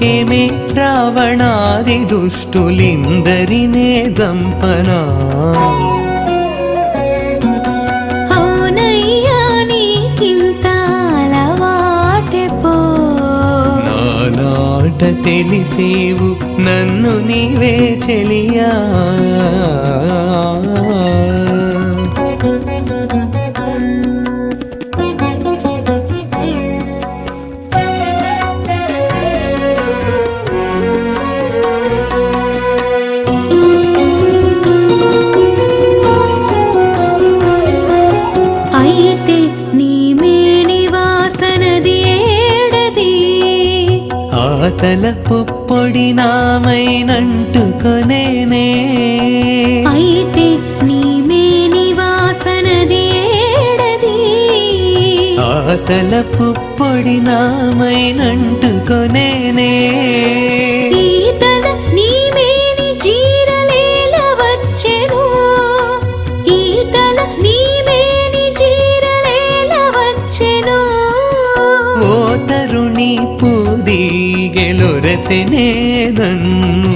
అందుకేమే రావణాది దుష్టులిందరినే దంపనా? తెలిసేవు నన్ను నీవే చెలియా. ఆతల పుప్పొడి నామైనంటుకొనేనే. అయితే నీ మేని వాసనది ఏడది. ఆతల పుప్పొడి నామైనంటుకొనేనే. పూదిగెలొరసెనే నన్ను.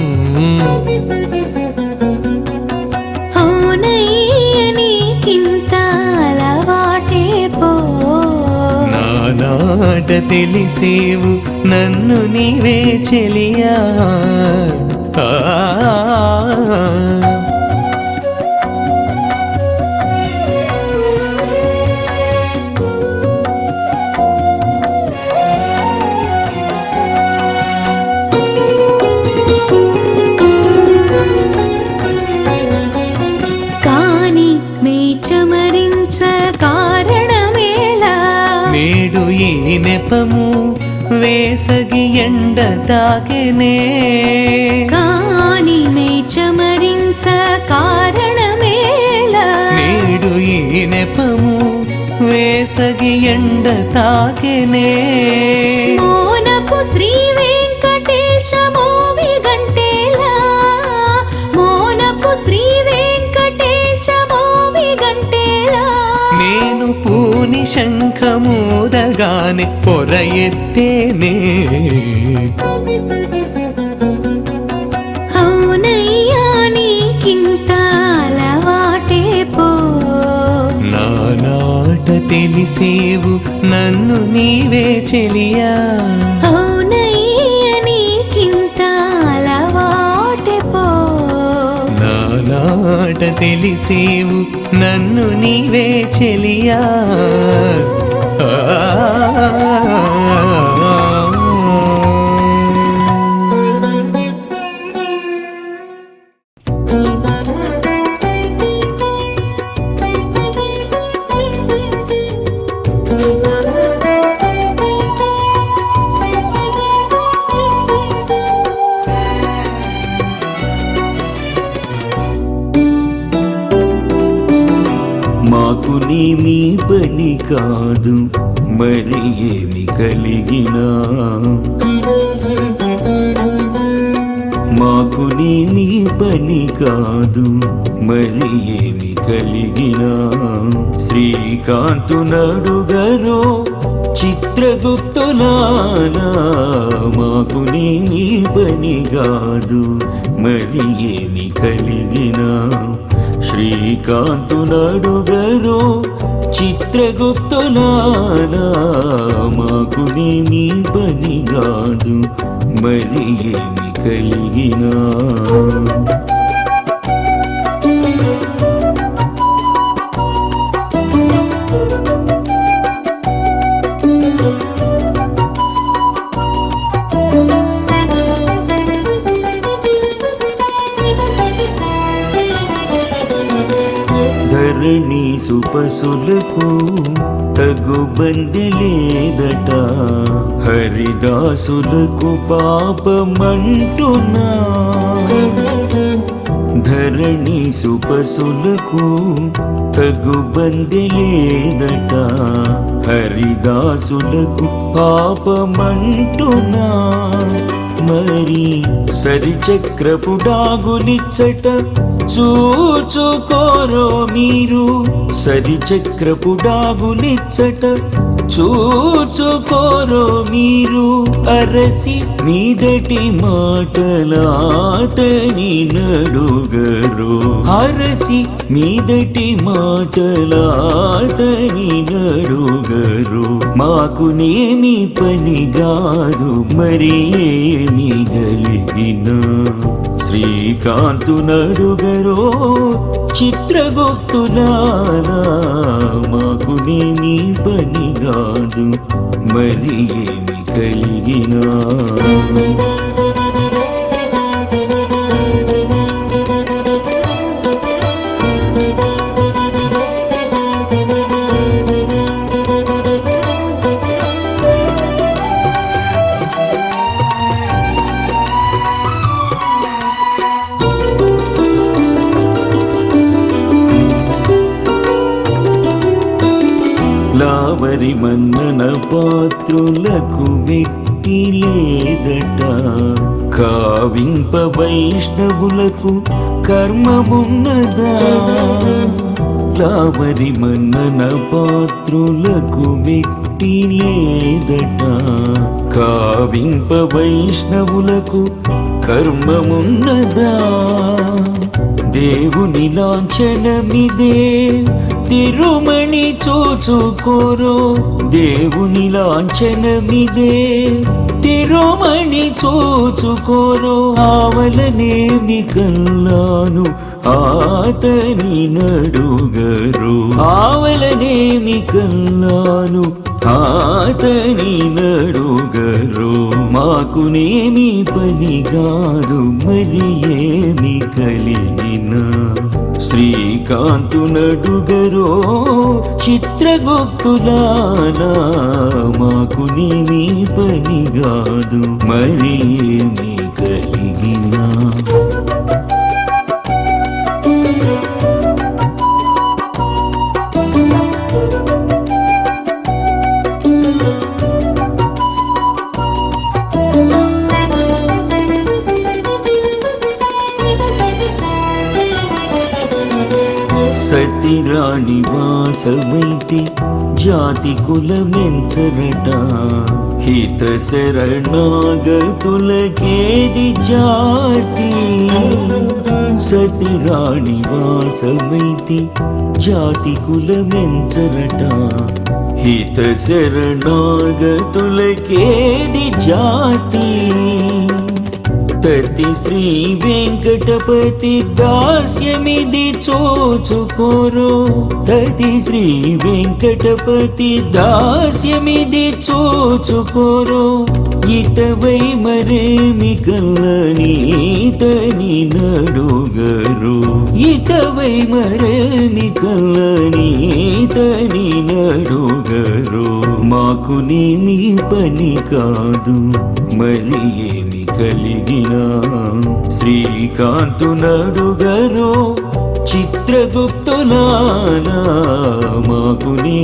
నానాట తెలిసేవు నన్ను నీవే చెలియా. వేసగి ఎండ తాకెనే కాని మే చమరించ కారణమేలా నేడు ఈ నెపము వేసగి ఎండ తాకెనే పూని శంఖమూదగానే పొర ఎత్తేనే అవునయ్యా నీకింత అలవాటే పో. నానాట తెలిసేవు నన్ను నీవే చెలియా. తెలిసేవు నన్ను నీవే చెలియా. ఏమి కలిగినా? మాకు నీ పని కాదు మరి ఏమి కలిగినా? శ్రీకాంతు నడుగరో మాకు నీ పని కాదు మరి ఏమి కలిగినా? శ్రీకాంతునడుగరో చిత్రగుప్తులాలా మాకునేమి పని కాదు మరి ఏమి కలిగినా? తపసులకు తగు బందెలేదట హరిదాసులకు పాపమంటున్నా ధరణి సుపసులకు తగు బందెలేదట హరిదాసులకు పాపమంటున్నా మరి సరిచక్రపు డాగులిచ్చట చూచుకోరో మీరు. సరిచక్రపు డాగులిచ్చట చూచుకోరు మీరు అరసి మీదటి మాటలాతని నడుగరు. అరసి మీదటి మాటలాతని నడుగరు. మాకు నేమి పని కాదు మరి ఏమి గలిగినా శ్రీకాంతునడుగరో నడుగరో మాకు మాకునేమి పని కాదు మరి ఏమి కలిగినా పాత్రులకు వెట్టి లేదట. కావింప వైష్ణవులకు కర్మమున్నదా? లావరి మన్నన పాత్రులకు వెట్టి లేదట. కావింప వైష్ణవులకు కర్మమున్నదా? దేవుని లాంఛనమిదే తిరుమణి చూచుకోరు దేవుని లాంఛనమిదే. తిరుమణి చూచుకోరు ఆవలనేమి కల్లాను ఆతని నడుగరు. ఆవలనేమి కల్లాను ఆతని నడుగరు. మాకునేమి పని కాదు మరి ఏమి కలిగినా. శ్రీకాంతునడుగరో నడుగరో మాకు నీ పనిగాదు. మరి ఏమి కలిగినా వాసమైతి జాతి కులమెంచరట. హిత శరణాగతులకేది జాతి? సతిరాణి వాసమైతి జాతి కులమెంచరట. హిత శరణాగతులకేది జాతి? తతి శ్రీ వెంకటపతి దాస్యమిది చూచుకోరో. తతి శ్రీ వెంకటపతి దాస్యమిది చూచుకోరో. ఇతవై మరేమి కల్లనీతని నడుగరు. ఇతవై మరేమి కల్లనీతని నడుగరు. మాకు నేమి పని కాదు మరి కలిగినా శ్రీకాంతు నడుగరో మాకు నీ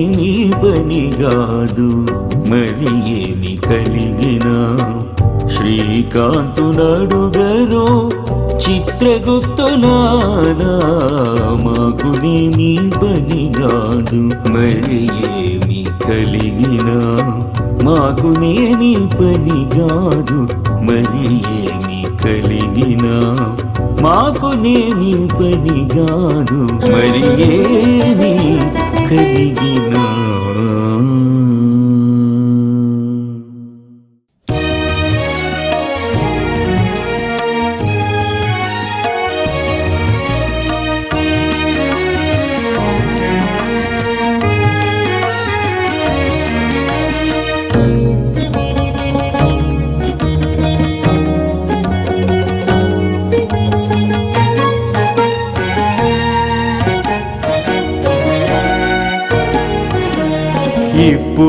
పనిగాదు మరి ఏమి కలిగినా శ్రీకాంతు నడుగరో మాకు నీ పనిగాదు మరి ఏమి కలిగిన మాకునేమి పని పనిగాదు మరి ఏమి కలిగినా మాకునేమి పని కాదు మరి ఏమి కలిగినా?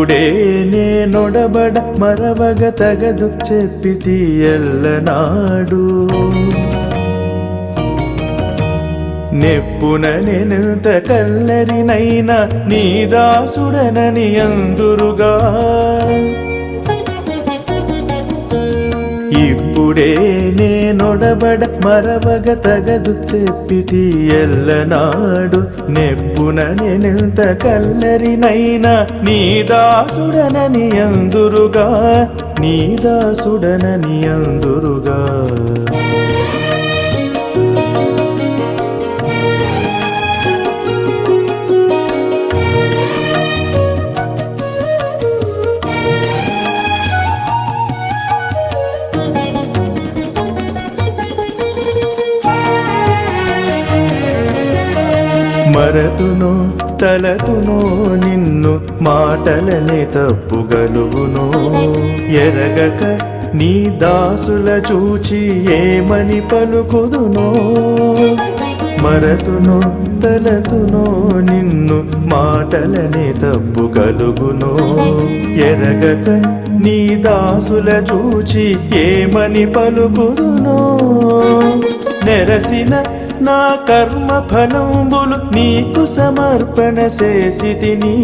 ఇప్పుడే నేనొడబడ మరవగ తగదు చెప్పి ఎల్లనాడు. నెప్పున నెనంత కల్లరినైనా నీ దాసుడనని అందురుగా. ఇప్పుడే నేనొడబడ మరవగ తగదు చెప్పితి ఎల్లనాడు నెప్పున నెనెంత కల్లరినైనా నీ దాసుడనని అందురుగా. నీ దాసుడనని అందురుగా. మరతును తలతును నిన్ను మాటలనే తప్పుగలుగును. ఎరగక నీ దాసుల చూచి ఏమని పలుకుదునో? మరతును తలతును నిన్ను మాటలనే తప్పుగలుగును. ఎరగక నీ దాసుల చూచి ఏమని పలుకుదునో? నెరసిన నా కర్మ ఫలంబులు నీకు సమర్పణ చేసితిని.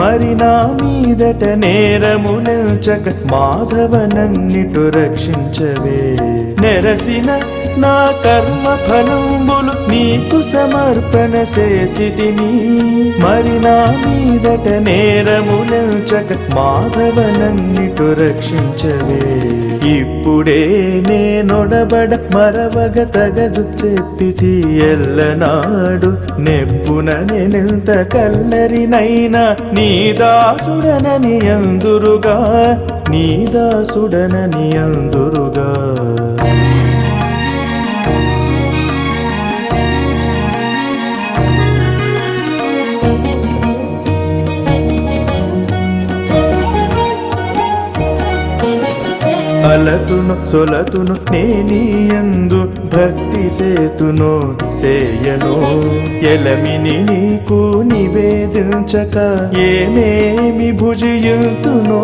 మరి నా మీదట నేరము నిల్చక మాధవనన్నిటు రక్షించవే. నెరసిన నా కర్మ ఫలంబులు నీకు సమర్పణ చేసితిని. మరి నా మీదట నేరము నిల్చక మాధవనన్నిటు రక్షించవే. ఇప్పుడే నేనొడబడ మరవగ తగదు చెప్పి తీయల్లనాడు నెప్పున నేనెంత కల్లరినైనా నీ దాసుడనని అందురుగా నీ దాసుడనని అందురుగా. అలతును సొలతును నేనియందు భక్తి సేతును సేయను. ఎలమిని నీకు నివేదించక ఏమేమి భుజియుతును?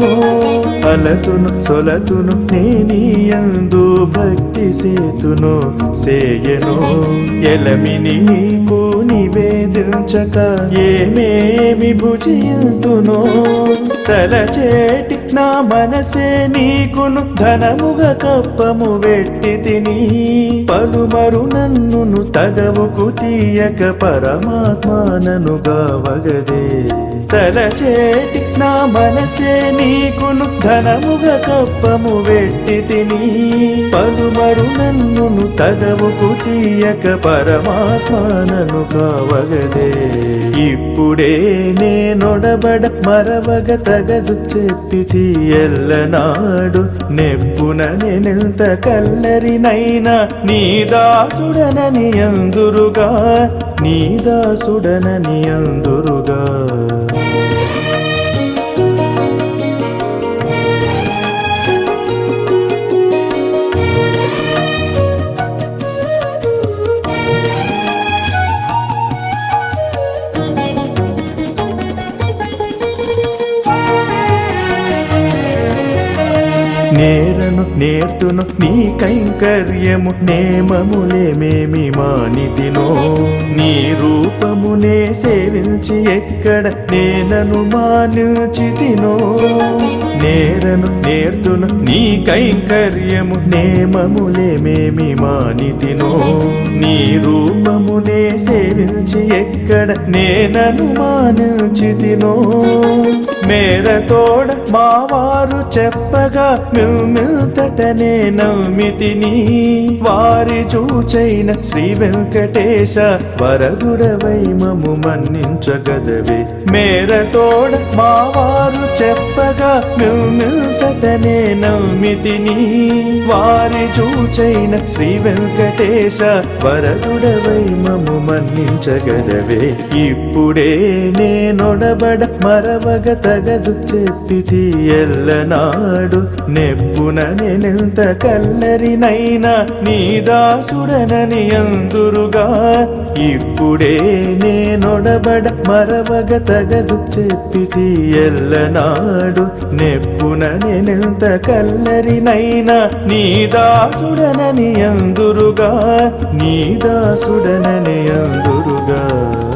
అలతును సొలతును నేనియందు భక్తి సేతును సేయను. ఎలమిని నీకు నివేదించక ఏమేమి భుజియుతును? తలచేటి నా మనసే నీకును ధనముగా కప్పము వెట్టి తిని పలుమరు నన్నును తగవుకు తీయక పరమాత్మానను గావగదే తలచేటి నా మనసే నీకును ధనముగా కప్పము వెట్టి తిని పలుమరు నన్నును తదవుకు తీయక పరమాత్మనను కావగదే. ఇప్పుడే నేనొడబడ మరవగ తగదు చెప్పితి ఎల్లనాడు నెప్పున నేనెంత కల్లరినైనా నీ దాసుడనని అందురుగా నీ దాసుడనని అందురుగా. నేరను నేర్తును నీ కైంకర్యము నేమములేమేమి మానితినో నీ రూపమునే సేవించి ఎక్కడ నేనను మానిచితినో. నేరను నేర్తును నీ కైంకర్యము నేమములేమేమి మానితినో నీ రూపమునే సేవించి ఎక్కడ నేనను మానిచితినో. మేరతోడ మావారు చెప్పగా మిల్మిల్తటనే నమ్మితిని వారి చూచైన శ్రీ వెంకటేశ వరదుడవై మము మన్నించగదవే. మేరతోడ మావారు చెప్పగా మిల్మిల్తటనే నమ్మితిని వారి చూచైన శ్రీ వెంకటేశ వరదుడవై మము మన్నించగదవే. ఇప్పుడే నేనొడబడ మరవగత తగదు చెప్పితి ఎల్లనాడు. నెప్పున నేనెంత కల్లరినైనా నీ దాసుడనని అందురుగా. ఇప్పుడే నేనొడబడ మరవగ తగదు చెప్పితి ఎల్లనాడు. నెప్పున నేనెంత కల్లరినైనా నీ దాసుడనని అందురుగా. నీ దాసుడనని అందురుగా.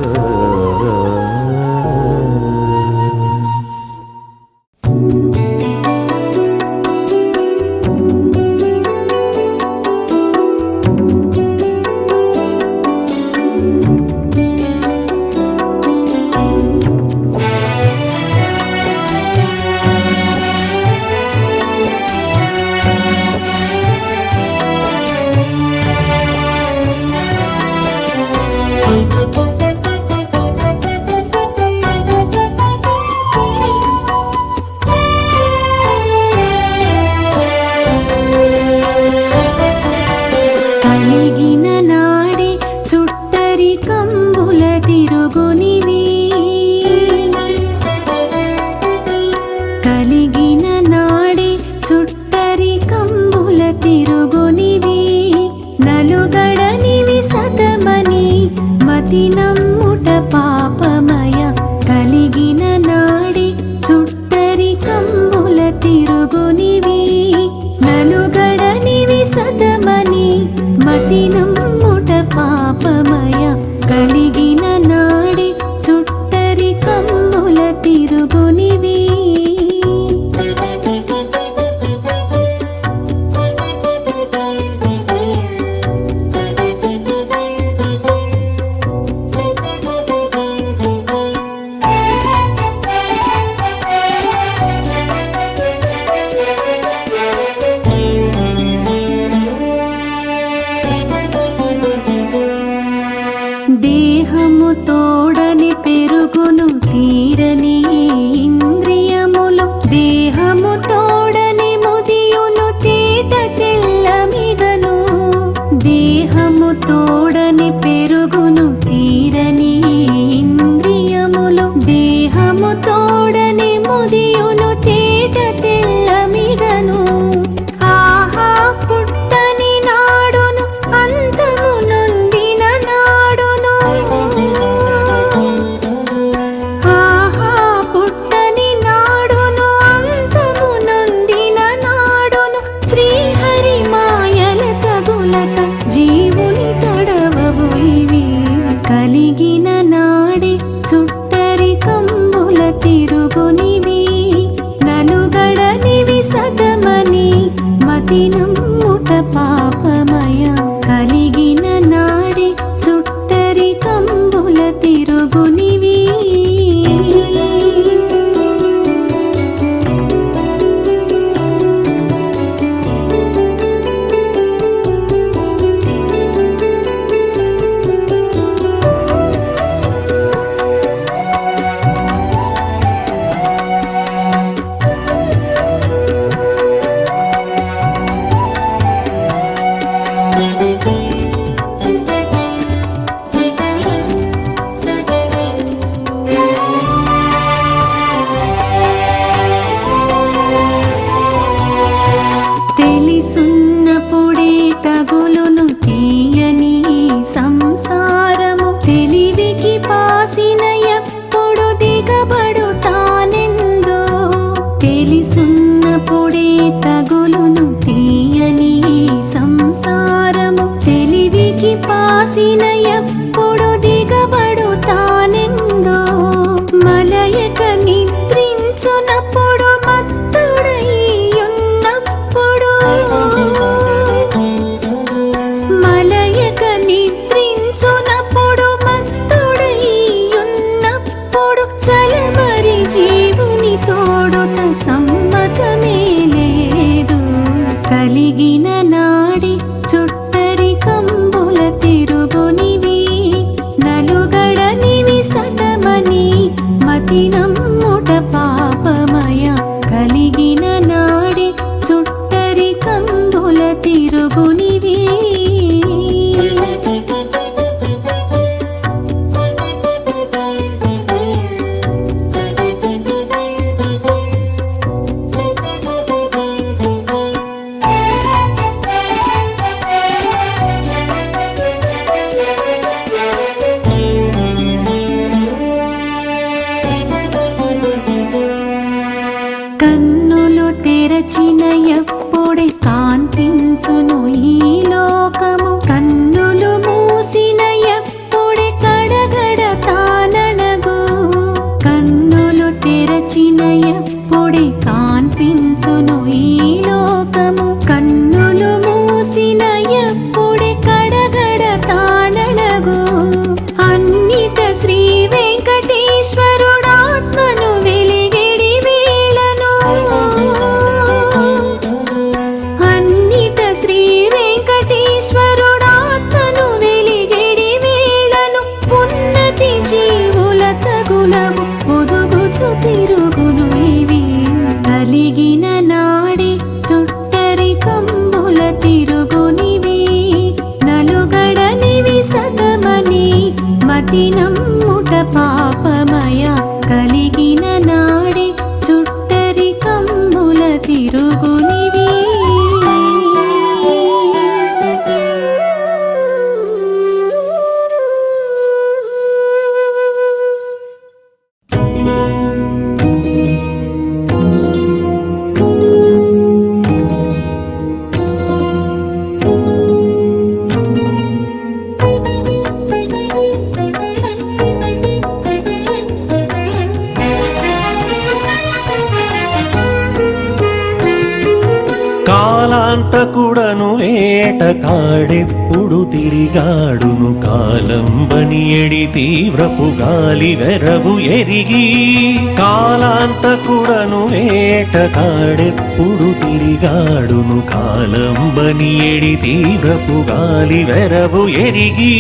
తిరిగాడును కాలంబని ఎడి తీవ్రపు గాలి వెరవు ఎరిగి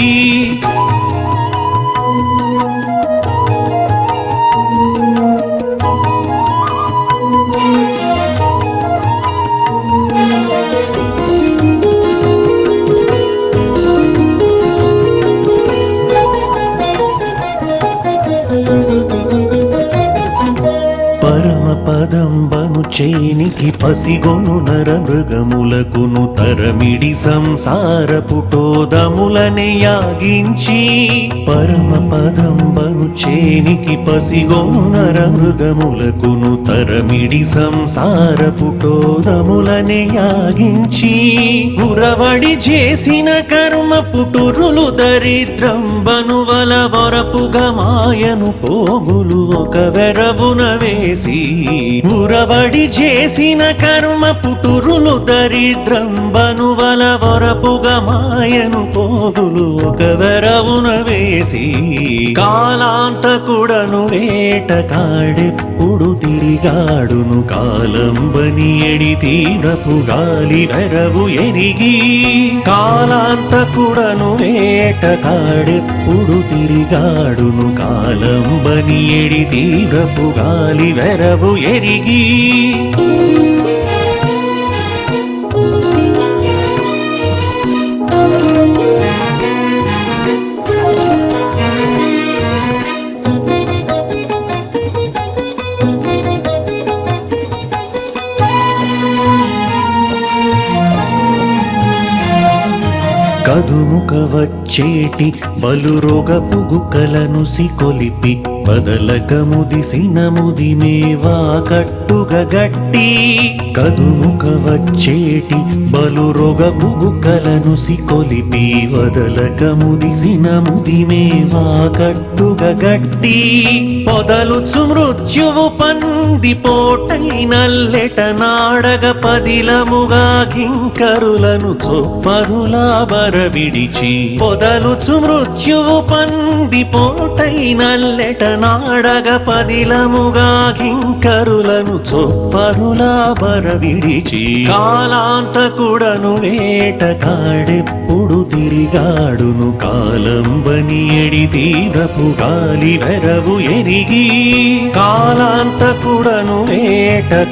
చేనికి పసిగొను నర మృగములకును తరమిడి సంసార పుటోదములనే యాగించి పరమ పదంబను చేనికి పసిగొను నర మృగములకును తరమిడి సంసార పుటోదములనే యాగించి గురవడి చేసిన కర్మ పుటురులు దరిద్రంబను వల వరపుగా మాయను పోగులు ఒక వెరవున వేసి గురవడి చేసిన కర్మ పుటురులు దరిద్రంబను బనువల వరపుగా మాయను పోగులు ఒక వెరవున వేసి కాలాంతకుడను వేట కాడెప్పుడు తిరిగాడును కాలంబని ఎడి తీవ్రపు గాలి వెరవు ఎరిగి కాలాంతకుడను వేట కాడెప్పుడు తిరిగాడును కాలంబని ఎడి తీవ్రపు గాలి వెరవు ఎరిగి. వచ్చేటి బలురోగపు గుకలను సికొలిపి బదలకముదిసిన ముదిమేవా కట్టుగ గట్టి. కదుముక వచ్చేటి బలురోగపు గుకలను సికొలిపి వదలకముదిసిన ముదిమేవా కట్టుగ గట్టి. పొదలుచు మృత్యువు పంది పోటైనల్లెట నాడగ పదిలముగా కింకరులను చొప్పరులా బరవిడిచి పొదలుచు మృత్యువు పంది పోటైనల్లెట నాడగ పదిలముగా కింకరులను చొప్పరులా బరవిడిచి కాలాంతకుడను వేట కాడెప్పుడు తిరిగాడును కాలంబని ఎడి తీవ్రపు గాలి వెరవు ఎరిగి. కాలాంతకు చూడను.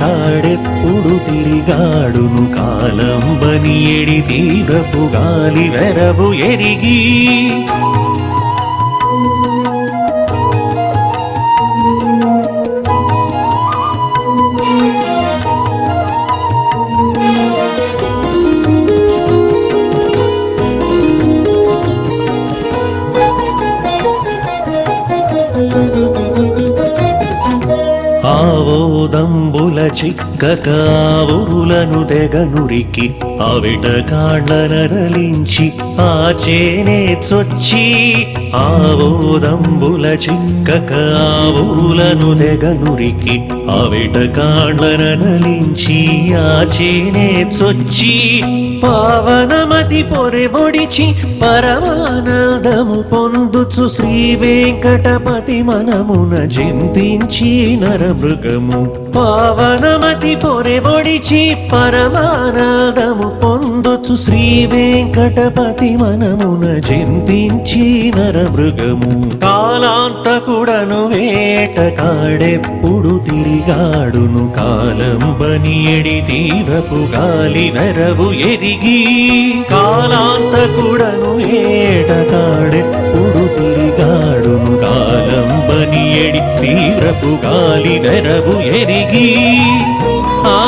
కాడెప్పుడు తిరిగాడును కాలంబని ఎడి తీరపు గాలి వెరవు ఎరిగి. చిక్కకావులను చిక్కక ఆవురులను తెగనురికి అవిట కాళ్ళనరలించి ఆ చేనే చొచ్చి ఆవోదంబుల చిక్కక ఆవురులను తెగనురికి అవిట కాళ్ళనరలించి ఆ చేనే చొచ్చి పావనమతి పొరెబొడిచి పరమానందము పొందుచు శ్రీ వెంకటపతి మనమున జింతించి నరమృగము. పావనమతి పొరెబొడిచి పరమానందము పొందొచ్చు శ్రీ వెంకటపతి మనమున జింపించి నరమృగము. కాలాంతకుడను వేట కాడెప్పుడు తిరిగాడును కాలం బనియడి తీరపు గాలి నరవు ఎరిగి. కాలాంతకుడను వేట కాడెప్పుడు తిరిగాడును కాలం బనియడి తీరపు గాలి నరవు ఎరిగి. తిరిగి ఆ.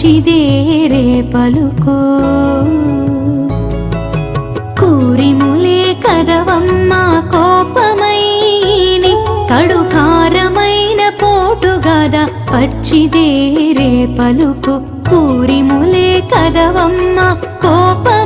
చిదేరే పలుకో. కూరిములే కదవమ్మ కోపమైని పోటు పోటుగదా పచ్చిదేరే పలుకు. కూరిములే కదవమ్మ కోపమైని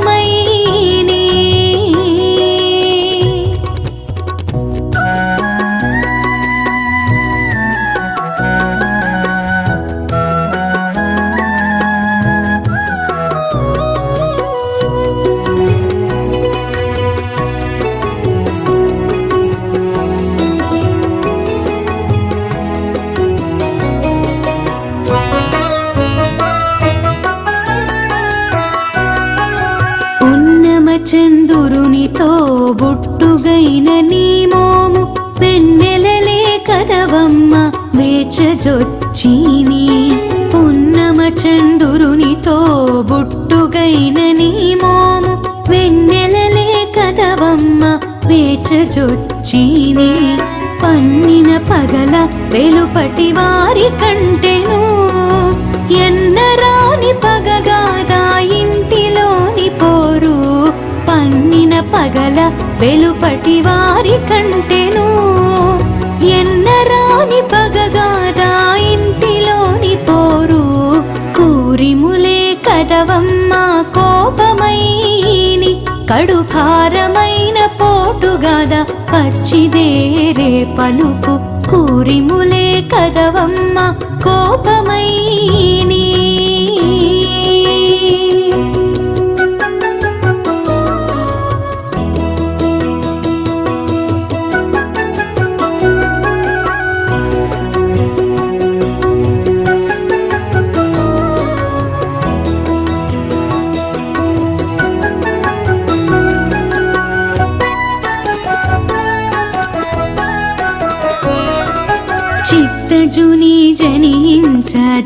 çocuk పోటుగాద పచ్చిదేరే పలుకు కూరిములే కదవమ్మ కోపమై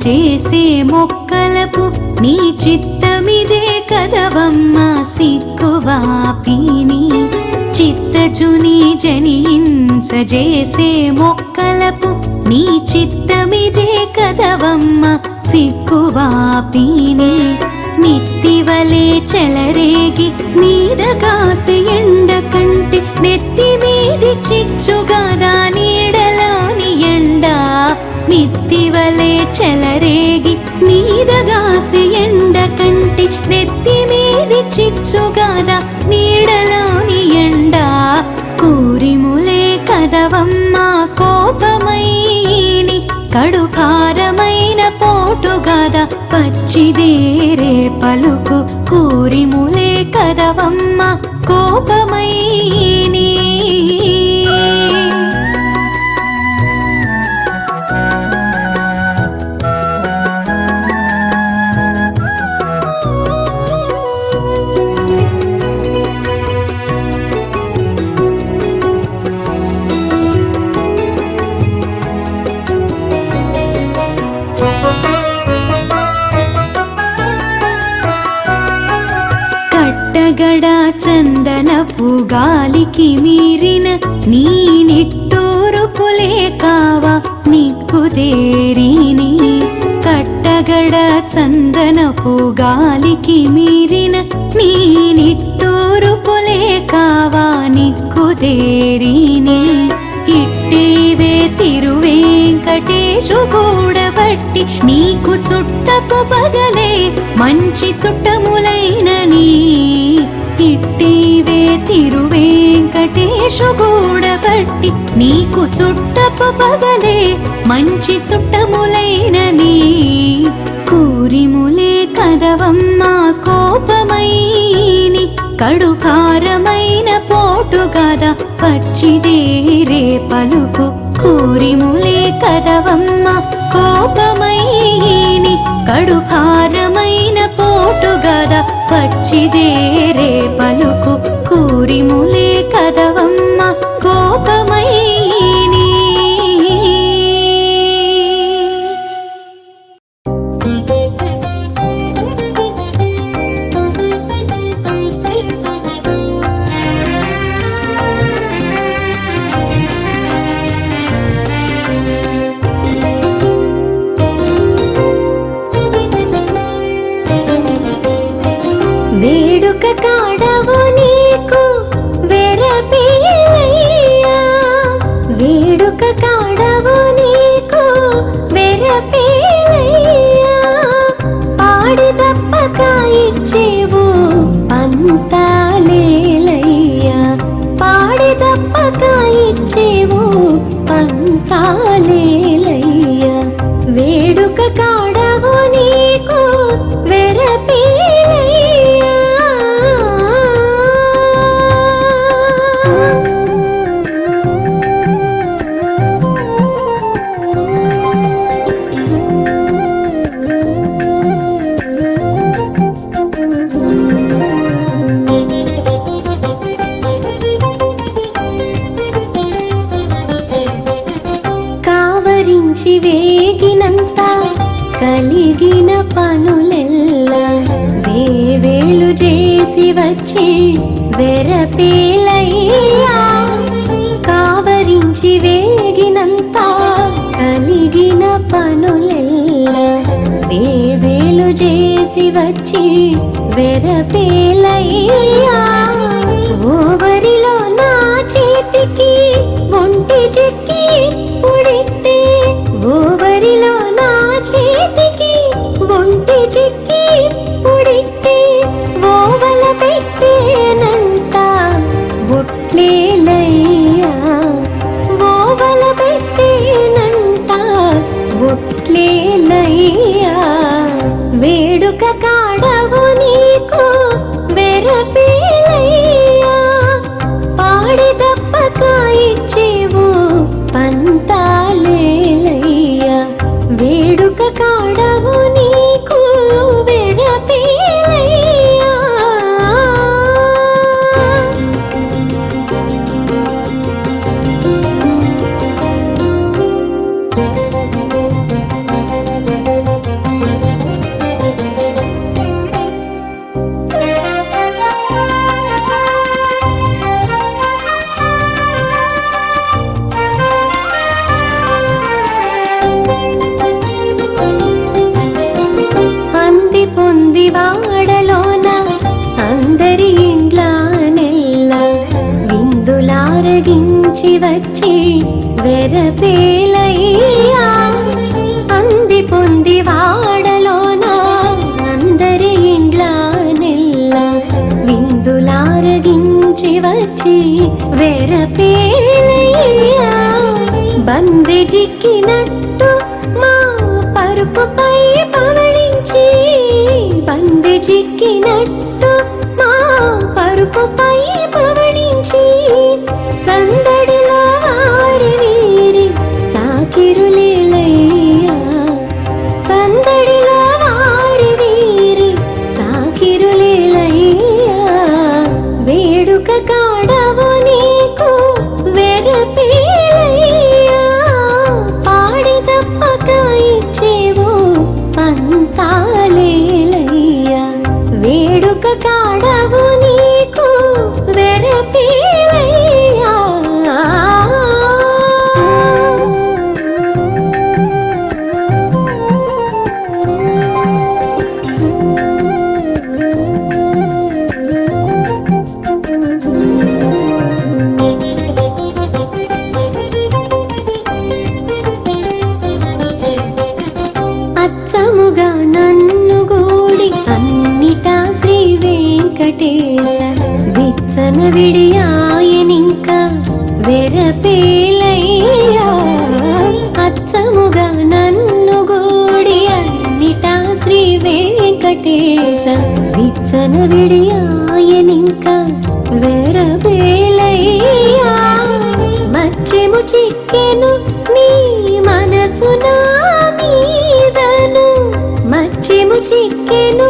చేసే మొక్కలకు నీ చిత్తమిదే కదవమ్మ సిక్కువాపిని చిత్తజుని జనించజేసే మొక్కలకు నీ చిత్తమిదే కదవమ్మ సిక్కువాపిని మిత్తివలే చెలరేగి మీద కాసే ఎండ కంటే నెత్తి మీది చిచ్చుగా నీడలోని మిత్తివలే చెలరేగి మీదగాసి ఎండ కంటే నెత్తి మీది చిచ్చుగాదా నీడలోని ఎండ. కూరిములే కదవమ్మ కోపమైని కడుభారమైన పోటుగాదా పచ్చిదేరే పలుకు కూరిములే కదవమ్మ కోపమైని. చందనపు గాలికి మీరిన నీ నిట్టూరుపులే కావా నీకు నిక్కుదేరిని కట్టగడ చందనపు గాలికి మీరిన నీ నిట్టూరుపులే కావా నీకు నిక్కుదేరిని ఇట్టివే తిరువేంకటేశు కూడబట్టి నీకు చుట్టపు పగలే మంచి చుట్టములైన నీ నీవే తిరువేంకటేశు గూడబట్టి నీకు చుట్టపు పగలే మంచి చుట్టములైన నీ కూరిములే కదవమ్మా కోపమైని కడుకారమైన పోటు కదా పచ్చిదే రే పలుకు కూరిములే కదవమ్మ కోపమైని కడుభారమైన పోటు గద పచ్చిదేరే పలుకు కూరిములే కదవమ్మ. కావరించి వేగినంత కలిగిన పనులెల్లా వేవేలు చేసి వచ్చి వెరపేలయ్యా. కావరించి వేగినంత కలిగిన పనులెల్లా వేవేలు చేసి వచ్చి వెరపేలయ్యా. ఓవరిలో నా చేతికి ఒంటి వెరపేలయ్యా అంది పొంది వాడలోన అందరి ఇండ్ల నెల్ల విందులారగించి వచ్చి వెరపేలయ్యా బంది చిక్కినట్టు మా పరుపుపై పవళించి బంది చిక్కినట్టు మా పరుపుపై విచ్చనవిడియాయనింక వెరపేలయ్యా మచ్చెము చిక్కెను నీ మనసు నా మీదను. మచ్చెము చిక్కెను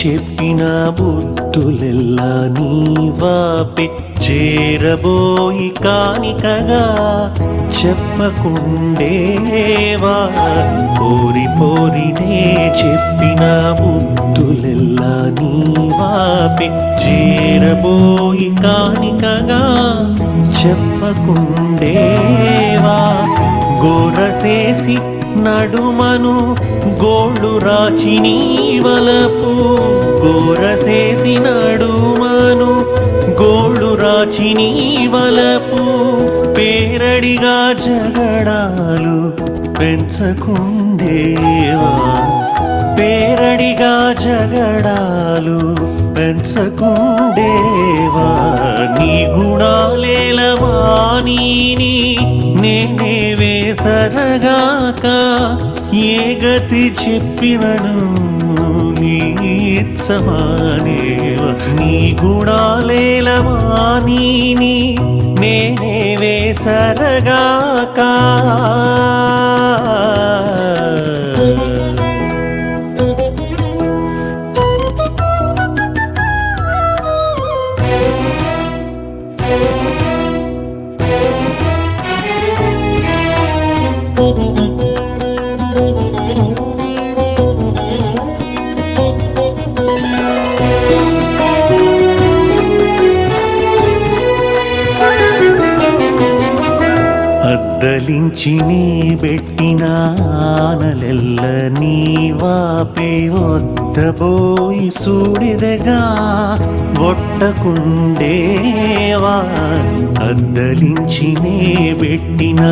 చెప్పిన బుద్ధులెల్లా నీవాపే చేరబోయి కానికగా చెప్పకుండేవా? పోరి పోరినే చెప్పిన బుద్ధులెల్లా నీవాపే చేరబోయి కానికగా చెప్పకుండేవా? గోరసేసి నడుమను గోళ్ళు రాచిని వలపు గోరసేసి నడుమను గోళ్ళు రాచిని వలపు. పేరడిగా జగడాలు పెంచకుండేవా? పేరడిగా జగడాలు పెంచకుండేవా? నీ గుణాలేలవా నీని? సరగాక ఏ గతి చెప్పినను నీ నీ గుణాలేలవా నీని? నేనే వేసరగాక అద్దలించి నీ పెట్టిన ఆనలెల్ల నీ వాపే వద్దబోయి సూడిదగా ఒట్టకుండేవా అద్దలించి నే పెట్టిన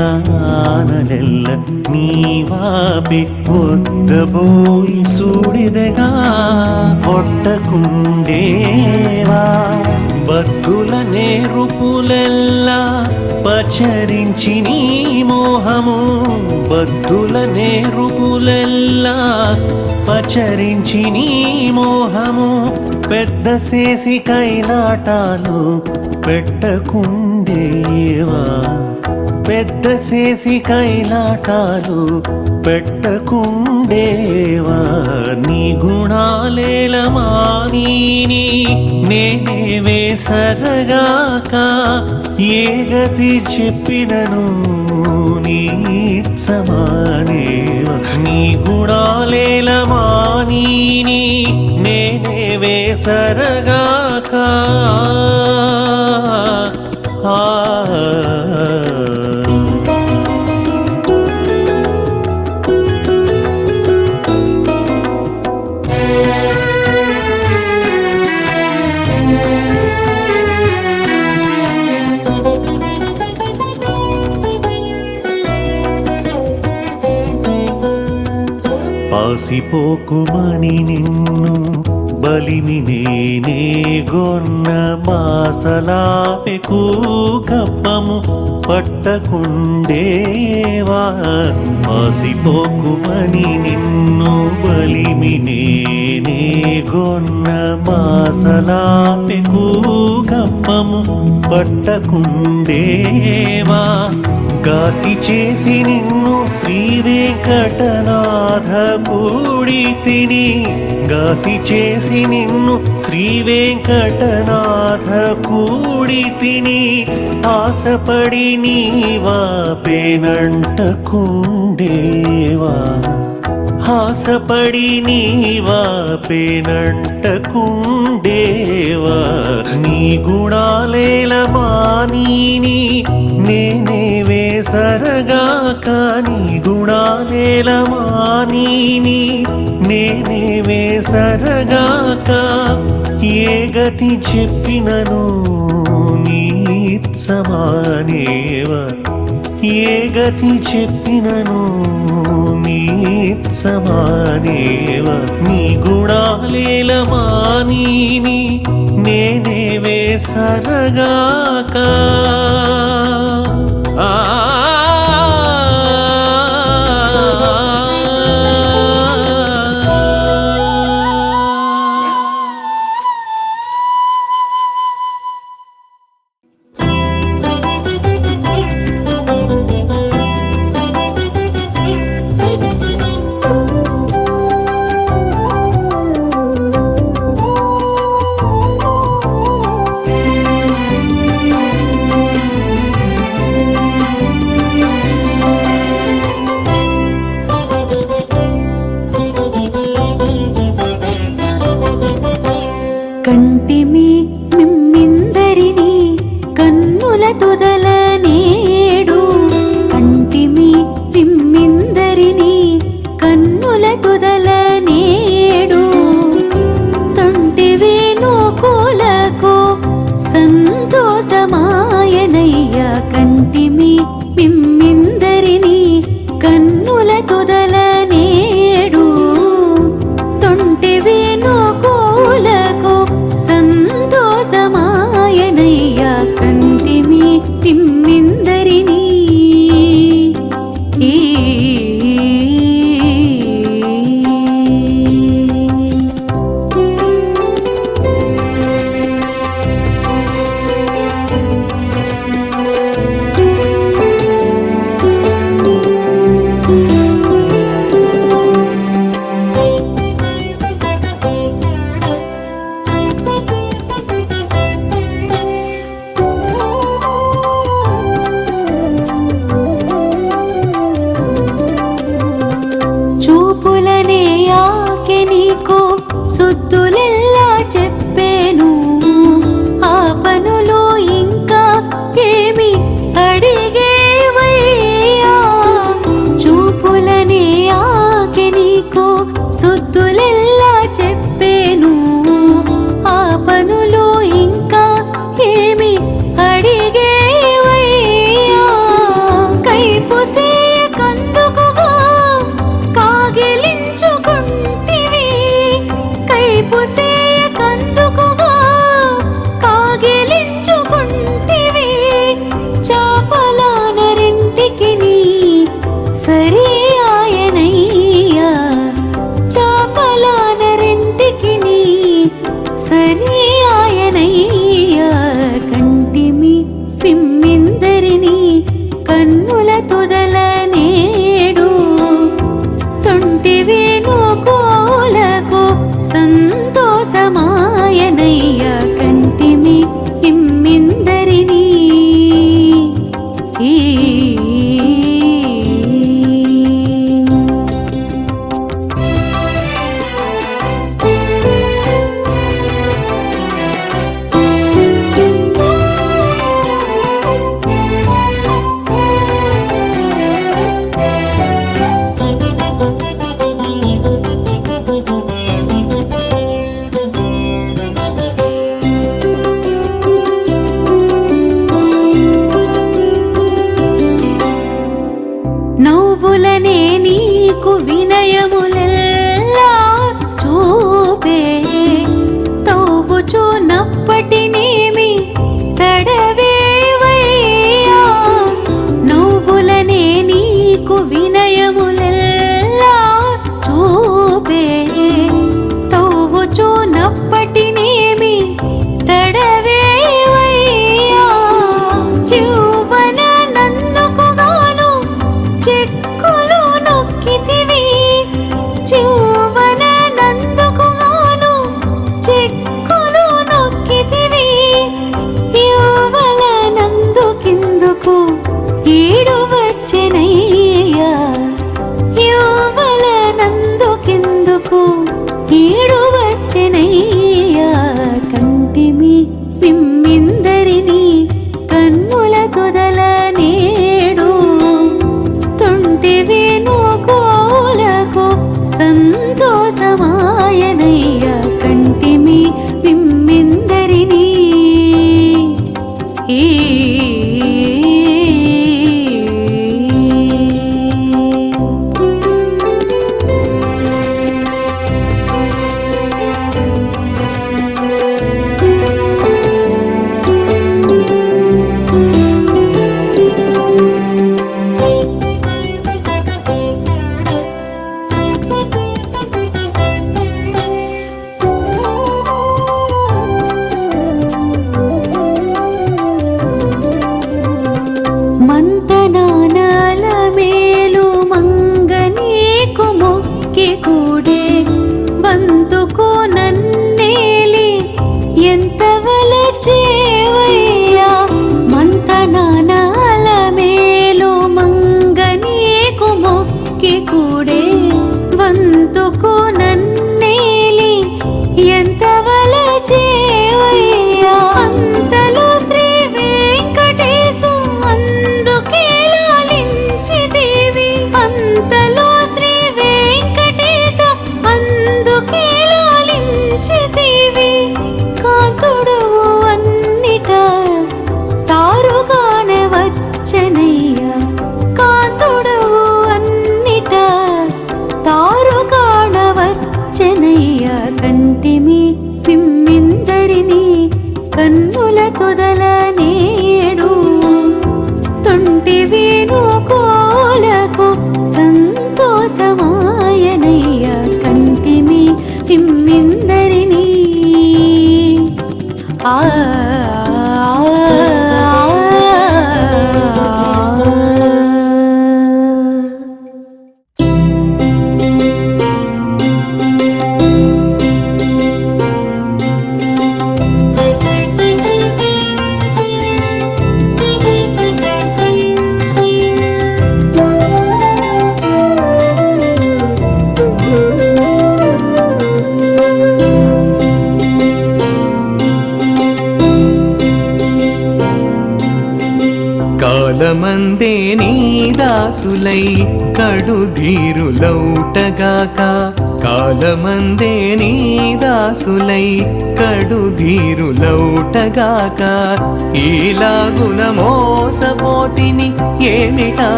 ఆనలెల్ల నీ వాపే వద్దబోయి సూడిదగా ఒట్టకుండేవా బద్దుల నేరుపులెల్లా పచరించి నీ మోహము. బద్దుల నేరుపులెల్లా పచరించి నీ మోహము. పెద్ద చేసి కైలాటాలు పెట్టకుండేవా? పెద్ద చేసి కైలాటాలు పెట్టకుండేవా? నీ గుణాలేలమా నీని నేనే వేసరగాక ఏ గతి చెప్పినను నీ సమానేవా? నీ గుణాలేలమా నీని నేనే వేసరగాక. ఆ పాసిపోకుమని నిన్ను బలిమి నేనే గొన్న మాసలాపెకు కప్పము పట్టకుండేవా పాసిపోకుమని నిన్ను బలిమి నేనే గొన్న మాసలాపెకు కప్పము పట్టకుండేవా గాసి చేసి నిన్ను శ్రీ వెంకటనాథ కూడి తిని. గాసి చేసి నిన్ను శ్రీ వెంకటనాథ కూడి తిని. ఆశపడి నీవా పేనంటకుండేవా ఆశపడి నీవా పేనంటకుండేవా నీ గుణాలేల మానీని నేనే సరగా నీ గుణాలేల మానీని నేనే సరగాక ఏ గతి చెప్పినను నీ ఏ గతి చెప్పినను నీ సమానేవ? నీ గుణాలేల మానీని సరగాక వేసరగాక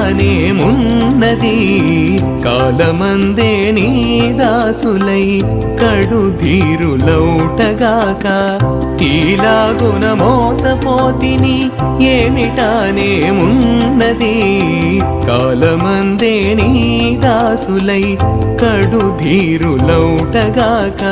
కాలమందే కానేమున్నది కాలమందే నీ దాసులై కడుధీరులౌటగాక ఈలాగున మోసపోతిని ఏమిటానేమున్నది కాలమందే నీదాసులై కడు కడుధీరులౌటగాక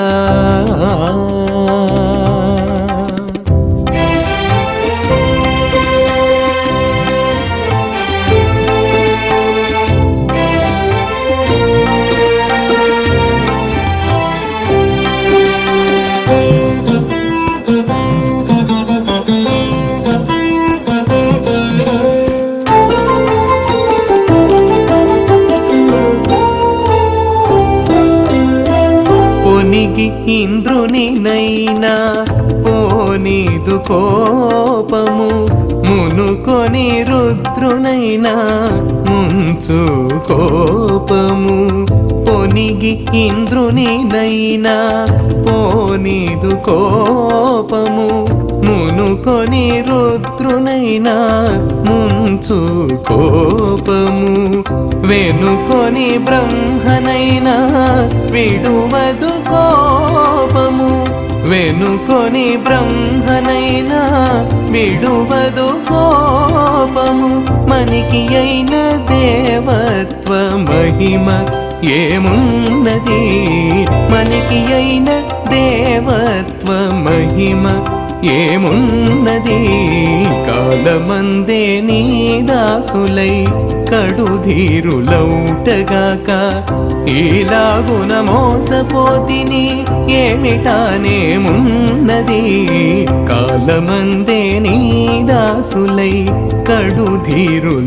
నైనా పోనీదు కోపము. మునుకొని రుద్రునైనా ముంచు కోపము. వెనుకొని బ్రహ్మనైనా విడువదు కోపము. వెనుకొని బ్రహ్మనైనా విడువదు కోపము. మనికి అయిన దేవత్వ మహిమ ఏమున్నది? మనకి అయిన దేవత్వ మహిమ ఏమున్నది? కాలమందే నీ దాసులై కడుధీరులౌటగాక ఈలాగున మోసపోతిని ఏమిటానేమున్నది? కాలమందే నీ దాసులై కడుధీరులౌటగాక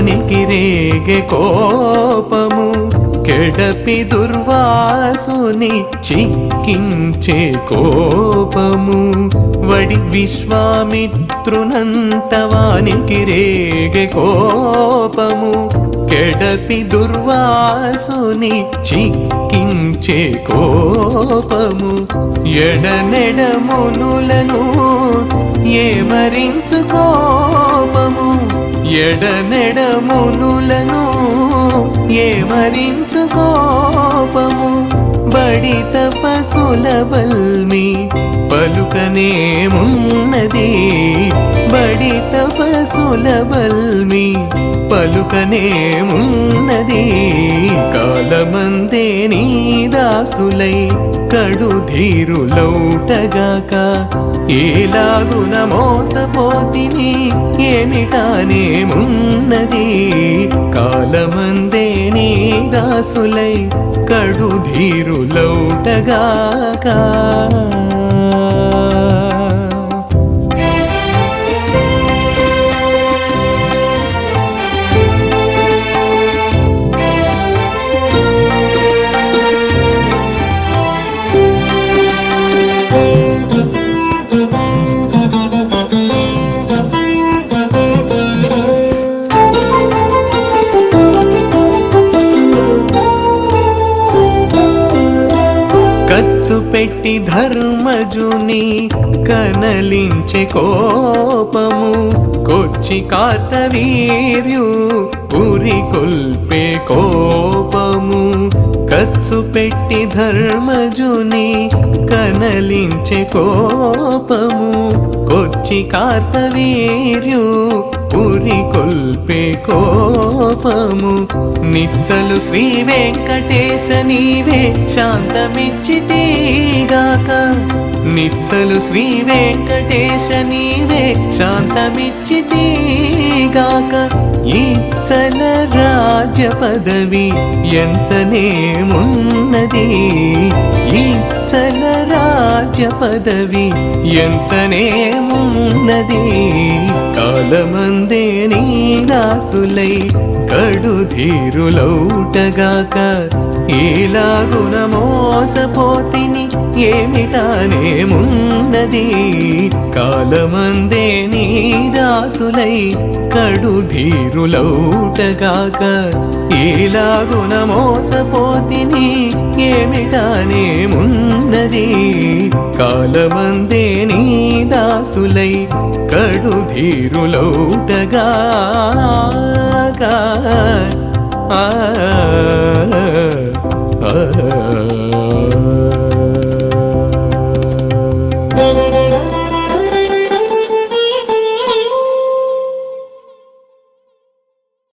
వానికి రేగె కోపము కెడపి దుర్వాసుని చిక్కించే కోపము. వడి విశ్వామిత్రునంత వానికి రేగె కోపము కెడపి దుర్వాసుని చిక్కించే కోపము. ఎడనెడమునులను ఏమరించు కోపము. ఎడనెడమునులను ఏమరించు కోపము? బడి తపసుల బల్మి పలుకనేమున్నది? బడి తప సులబల్మి పలుకనేమున్నది కాలమందే నీ దాసులై కడుధీరులౌటగాక ఏలాగున మోసపోతిని ఏమిటానేమున్నది కాలమందే నీ దాసులై కడుధీరులౌటగాక పెట్టి ధర్మజుని కనలించే కోపము కొచ్చి కార్తవీర్యు ఉరి కొల్పే కోపము. కచ్చు పెట్టి ధర్మజుని కనలించే కోపము కొచ్చి కార్తవీర్యు ఉరి కొల్పే కోపము. నిచ్చలు శ్రీ వెంకటేశ నీవే శాంతమిచ్చితీగాక నిచ్చలు శ్రీ వెంకటేశ నీవే శాంతమిచ్చితీగాక ఇచ్చల రాజ పదవి ఎంచనేమున్నది ఇచ్చల రాజ పదవి ఎంచనేమున్నది కాలమందే నీ దాసులై కడుధీరులౌటగాక ఈలాగున మోసపోతిని ఏమిటానేమున్నది? కాలమందే నీ దాసులై కడుధీరులౌటగాక ఈలాగున మోసపోతిని ఏమిటానేమున్నది? కాలమందే నీ దాసులై కడుధీరులౌటగాక ఆ